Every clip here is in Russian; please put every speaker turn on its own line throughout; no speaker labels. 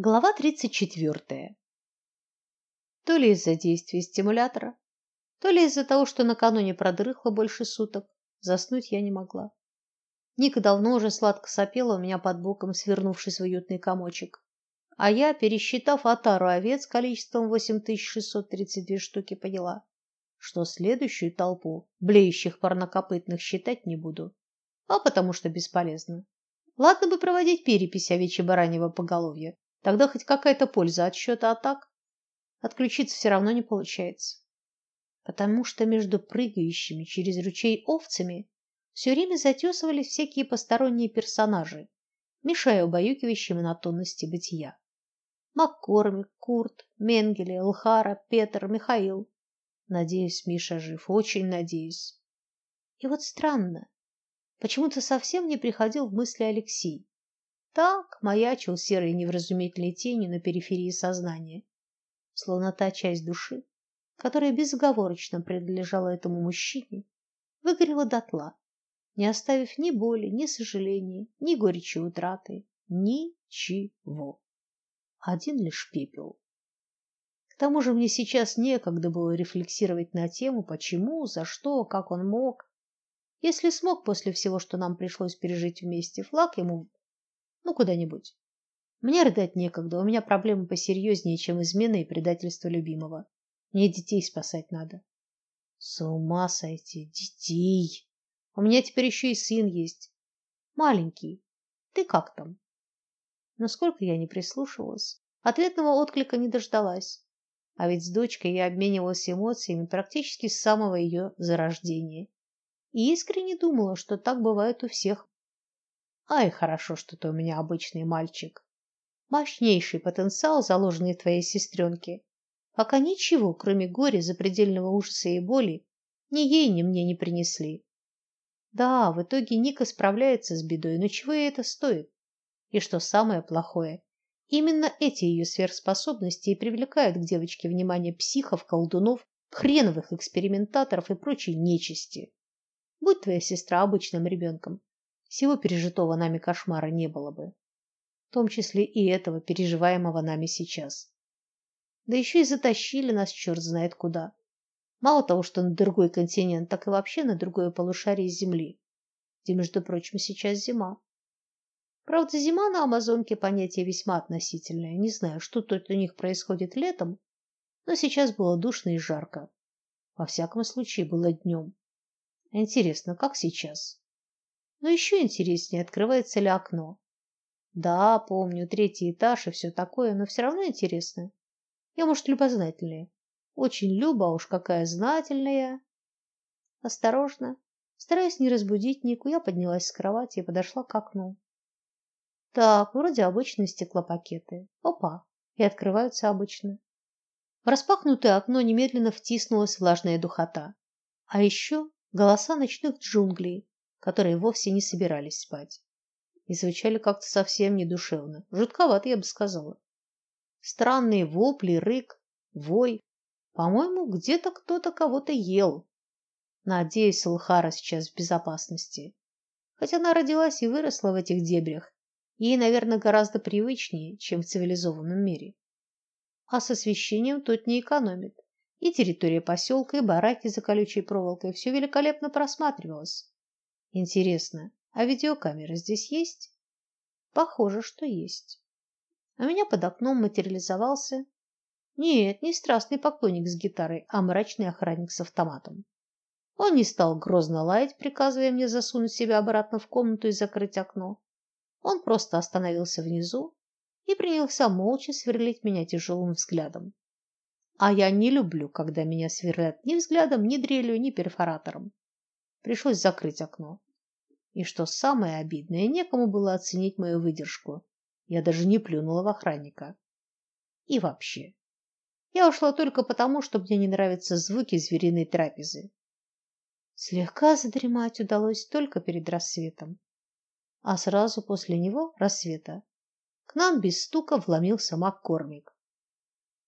Глава 34. То ли из-за действия стимулятора, то ли из-за того, что накануне продрыхла больше суток, заснуть я не могла. Ника давно уже сладко сопела у меня под боком, свернувшись в уютный комочек. А я, пересчитав отару овец количеством 8632 штуки, поняла, что следующую толпу блеющих парнокопытных считать не буду, а потому что бесполезно. Ладно бы проводить перепись овечье-бараньего поголовья, Тогда хоть какая-то польза от счета, а так отключиться все равно не получается. Потому что между прыгающими через ручей овцами все время затесывались всякие посторонние персонажи, мешая убаюкивающей монотонности бытия. Маккормик, Курт, Менгеле, Лхара, Петр, Михаил. Надеюсь, Миша жив, очень надеюсь. И вот странно, почему-то совсем не приходил в мысли Алексей. Так маячил серой невразумительной тенью на периферии сознания, словно та часть души, которая безоговорочно принадлежала этому мужчине, выгорела дотла, не оставив ни боли, ни сожаления, ни горечи утраты, ничего. Один лишь пепел. К тому же мне сейчас некогда было рефлексировать на тему, почему, за что, как он мог. Если смог после всего, что нам пришлось пережить вместе, флаг ему ну, куда-нибудь. Мне рыдать некогда, у меня проблемы посерьезнее, чем измена и предательство любимого. Мне детей спасать надо. С ума сойти, детей. У меня теперь еще и сын есть. Маленький. Ты как там? Но сколько я не прислушивалась, ответного отклика не дождалась. А ведь с дочкой я обменивалась эмоциями практически с самого ее зарождения. И искренне думала, что так бывает у всех Ай, хорошо, что ты у меня обычный мальчик. Мощнейший потенциал, заложенный твоей сестренке. Пока ничего, кроме горя, запредельного ужаса и боли, ни ей, ни мне не принесли. Да, в итоге Ника справляется с бедой, но чего ей это стоит? И что самое плохое, именно эти ее сверхспособности и привлекают к девочке внимание психов, колдунов, хреновых экспериментаторов и прочей нечисти. Будь твоя сестра обычным ребенком, всего пережитого нами кошмара не было бы, в том числе и этого переживаемого нами сейчас. Да еще и затащили нас черт знает куда. Мало того, что на другой континент, так и вообще на другое полушарие Земли, где, между прочим, сейчас зима. Правда, зима на Амазонке понятие весьма относительное. Не знаю, что тут у них происходит летом, но сейчас было душно и жарко. Во всяком случае, было днем. Интересно, как сейчас? Но еще интереснее, открывается ли окно. Да, помню, третий этаж и все такое, но все равно интересно. Я, может, любознательная. Очень люба, уж какая знательная. Осторожно, стараясь не разбудить Нику, я поднялась с кровати и подошла к окну. Так, вроде обычные стеклопакеты. Опа, и открываются обычно. В распахнутое окно немедленно втиснулась влажная духота. А еще голоса ночных джунглей, которые вовсе не собирались спать. И звучали как-то совсем недушевно. Жутковато, я бы сказала. Странные вопли, рык, вой. По-моему, где-то кто-то кого-то ел. Надеюсь, Лхара сейчас в безопасности. Хотя она родилась и выросла в этих дебрях. Ей, наверное, гораздо привычнее, чем в цивилизованном мире. А с освещением тут не экономит. И территория поселка, и бараки за колючей проволокой все великолепно просматривалось. Интересно, а видеокамера здесь есть? Похоже, что есть. У меня под окном материализовался нет, не страстный поклонник с гитарой, а мрачный охранник с автоматом. Он не стал грозно лаять, приказывая мне засунуть себя обратно в комнату и закрыть окно. Он просто остановился внизу и принялся молча сверлить меня тяжелым взглядом. А я не люблю, когда меня сверлят ни взглядом, ни дрелью, ни перфоратором. Пришлось закрыть окно. И что самое обидное, некому было оценить мою выдержку. Я даже не плюнула в охранника. И вообще, я ушла только потому, что мне не нравятся звуки звериной трапезы. Слегка задремать удалось только перед рассветом. А сразу после него, рассвета, к нам без стука вломился Маккормик.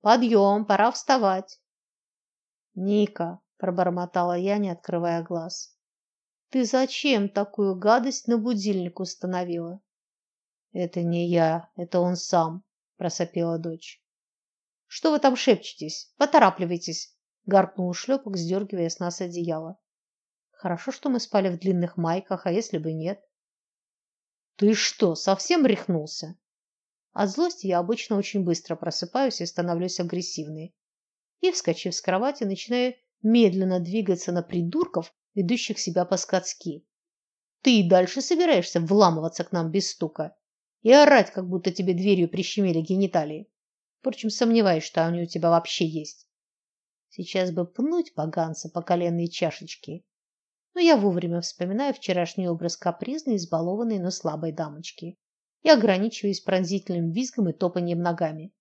Подъем, пора вставать. Ника, пробормотала я, не открывая глаз. Ты зачем такую гадость на будильник установила? Это не я, это он сам, просопела дочь. Что вы там шепчетесь? Поторапливайтесь, гаркнул шлепок, сдергивая с нас одеяло. Хорошо, что мы спали в длинных майках, а если бы нет? Ты что, совсем рехнулся? От злости я обычно очень быстро просыпаюсь и становлюсь агрессивной. И, вскочив с кровати, начинаю медленно двигаться на придурков, ведущих себя по-скотски. Ты и дальше собираешься вламываться к нам без стука и орать, как будто тебе дверью прищемили гениталии. Впрочем, сомневаюсь, что они у тебя вообще есть. Сейчас бы пнуть поганца по коленной чашечке но я вовремя вспоминаю вчерашний образ капризной, избалованной, но слабой дамочки и ограничиваюсь пронзительным визгом и топаньем ногами.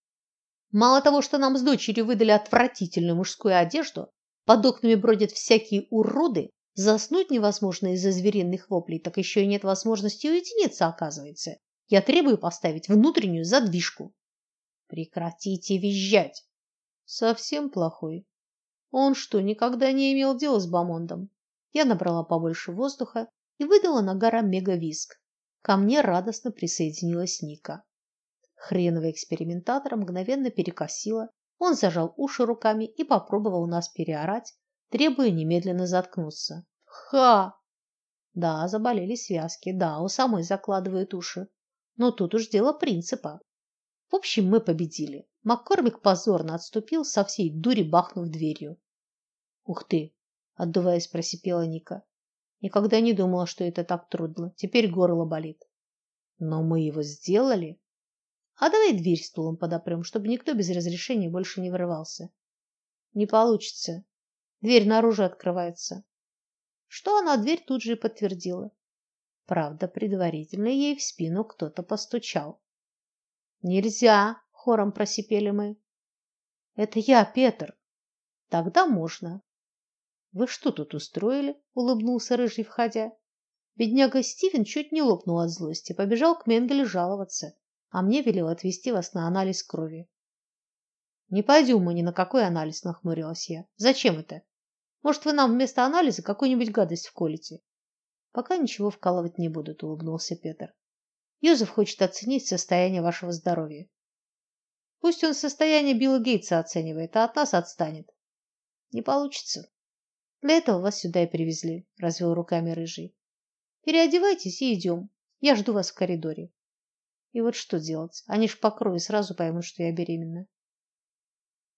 Мало того, что нам с дочерью выдали отвратительную мужскую одежду, под окнами бродят всякие уроды, заснуть невозможно из-за звериных воплей, так еще и нет возможности уединиться, оказывается. Я требую поставить внутреннюю задвижку. Прекратите визжать. Совсем плохой. Он что, никогда не имел дела с Бамондом? Я набрала побольше воздуха и выдала на гора мегависк. Ко мне радостно присоединилась Ника. Хреновый экспериментатор мгновенно перекосило. Он зажал уши руками и попробовал нас переорать, требуя немедленно заткнуться. Ха! Да, заболели связки, да, у самой закладывают уши. Но тут уж дело принципа. В общем, мы победили. Маккормик позорно отступил, со всей дури бахнув дверью. Ух ты, отдуваясь, просипела Ника. Никогда не думала, что это так трудно. Теперь горло болит. Но мы его сделали. А давай дверь стулом подопрем, чтобы никто без разрешения больше не врывался. Не получится. Дверь наружу открывается. Что она дверь тут же и подтвердила. Правда, предварительно ей в спину кто-то постучал. Нельзя, хором просипели мы. Это я, Петр. Тогда можно. Вы что тут устроили? улыбнулся рыжий, входя. Бедняга Стивен чуть не лопнул от злости, побежал к Менгеле жаловаться, а мне велел отвезти вас на анализ крови. Не пойдем мы ни на какой анализ, нахмурилась я. Зачем это? Может, вы нам вместо анализа какую-нибудь гадость вколите? Пока ничего вкалывать не будут, улыбнулся Петр. Йозеф хочет оценить состояние вашего здоровья. Пусть он состояние Билла Гейтса оценивает, а от нас отстанет. Не получится. Для этого вас сюда и привезли, развел руками рыжий. Переодевайтесь и идем. Я жду вас в коридоре. И вот что делать? Они ж по крови сразу поймут, что я беременна.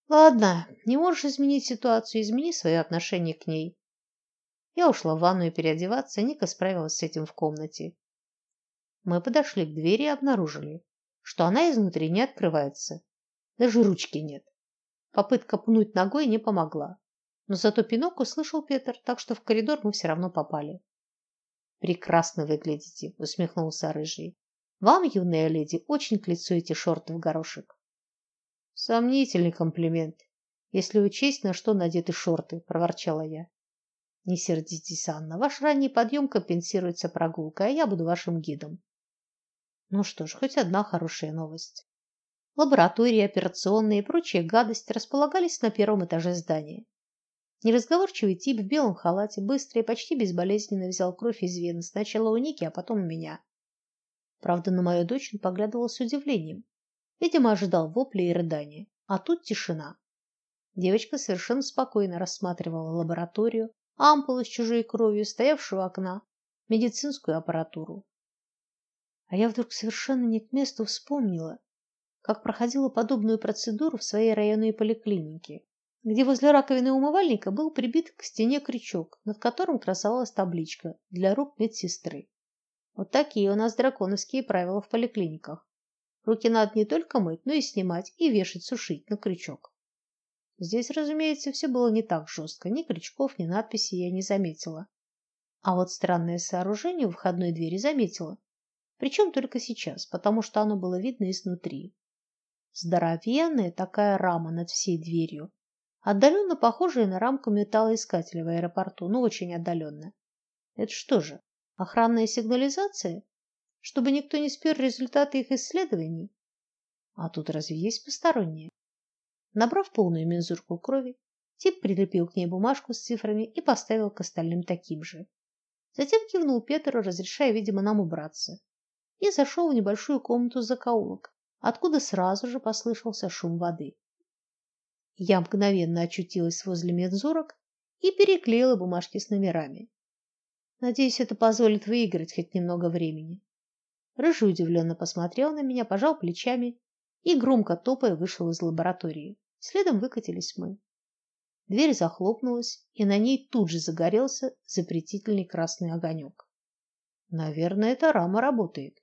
Ладно, не можешь изменить ситуацию, измени свое отношение к ней. Я ушла в ванную переодеваться, Ника справилась с этим в комнате. Мы подошли к двери и обнаружили, что она изнутри не открывается. Даже ручки нет. Попытка пнуть ногой не помогла. Но зато пинок услышал Петр, так что в коридор мы все равно попали. Прекрасно выглядите, усмехнулся рыжий. Вам, юная леди, очень к лицу эти шорты в горошек. Сомнительный комплимент, если учесть, на что надеты шорты, проворчала я. Не сердитесь, Анна, ваш ранний подъем компенсируется прогулкой, а я буду вашим гидом. Ну что ж, хоть одна хорошая новость. Лаборатории, операционные и прочая гадость располагались на первом этаже здания. Неразговорчивый тип в белом халате быстро и почти безболезненно взял кровь из вены сначала у Ники, а потом у меня. Правда, на мою дочь он поглядывал с удивлением. Видимо, ожидал вопли и рыдания. А тут тишина. Девочка совершенно спокойно рассматривала лабораторию, ампулы с чужой кровью, стоявшую у окна, медицинскую аппаратуру. А я вдруг совершенно не к месту вспомнила, как проходила подобную процедуру в своей районной поликлинике где возле раковины умывальника был прибит к стене крючок, над которым красовалась табличка для рук медсестры. Вот такие у нас драконовские правила в поликлиниках. Руки надо не только мыть, но и снимать и вешать, сушить на крючок. Здесь, разумеется, все было не так жестко. Ни крючков, ни надписей я не заметила. А вот странное сооружение у входной двери заметила. Причем только сейчас, потому что оно было видно изнутри. Здоровенная такая рама над всей дверью, отдаленно похожие на рамку металлоискателя в аэропорту, ну очень отдаленно. Это что же, охранная сигнализация, чтобы никто не спер результаты их исследований? А тут разве есть посторонние? Набрав полную мензурку крови, тип прилепил к ней бумажку с цифрами и поставил к остальным таким же. Затем кивнул Петру, разрешая, видимо, нам убраться, и зашел в небольшую комнату закоулок, откуда сразу же послышался шум воды. Я мгновенно очутилась возле мензурок и переклеила бумажки с номерами. Надеюсь, это позволит выиграть хоть немного времени. Рыжий удивленно посмотрел на меня, пожал плечами и громко топая вышел из лаборатории. Следом выкатились мы. Дверь захлопнулась, и на ней тут же загорелся запретительный красный огонек. Наверное, эта рама работает.